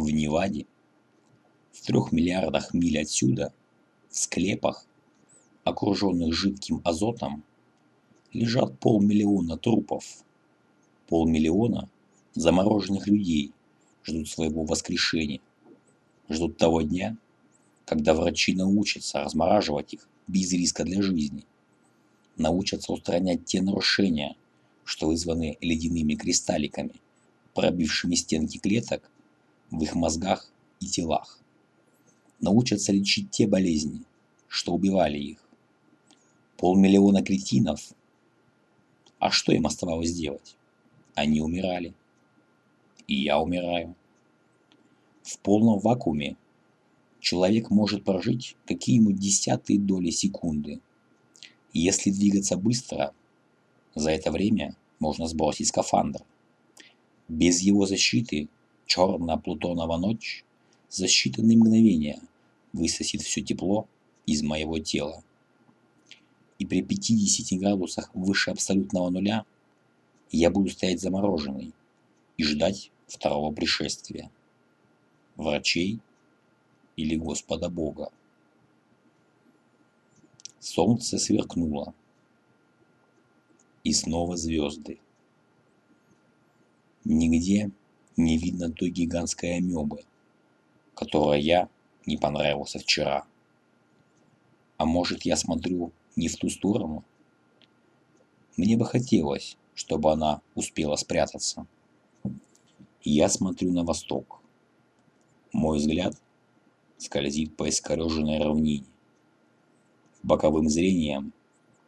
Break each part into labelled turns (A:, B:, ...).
A: В Неваде, в трех миллиардах миль отсюда, в склепах, окруженных жидким азотом, лежат полмиллиона трупов. Полмиллиона замороженных людей ждут своего воскрешения, ждут того дня, когда врачи научатся размораживать их без риска для жизни, научатся устранять те нарушения, что вызваны ледяными кристалликами, пробившими стенки клеток в их мозгах и телах, научатся лечить те болезни, что убивали их. Полмиллиона кретинов. А что им оставалось делать? Они умирали. И я умираю. В полном вакууме человек может прожить какие-нибудь десятые доли секунды. Если двигаться быстро, за это время можно сбросить скафандр. Без его защиты черная Плутонова ночь за считанные мгновения высосет все тепло из моего тела. И при 50 градусах выше абсолютного нуля я буду стоять замороженный и ждать второго пришествия. Врачей или Господа Бога. Солнце сверкнуло. И снова звезды. Нигде не видно той гигантской амебы, которая я не понравился вчера. А может, я смотрю не в ту сторону? Мне бы хотелось, чтобы она успела спрятаться. Я смотрю на восток. Мой взгляд скользит по искореженной равнине. Боковым зрением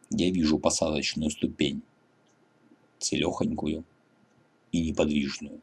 A: я вижу посадочную ступень, целехонькую и неподвижную.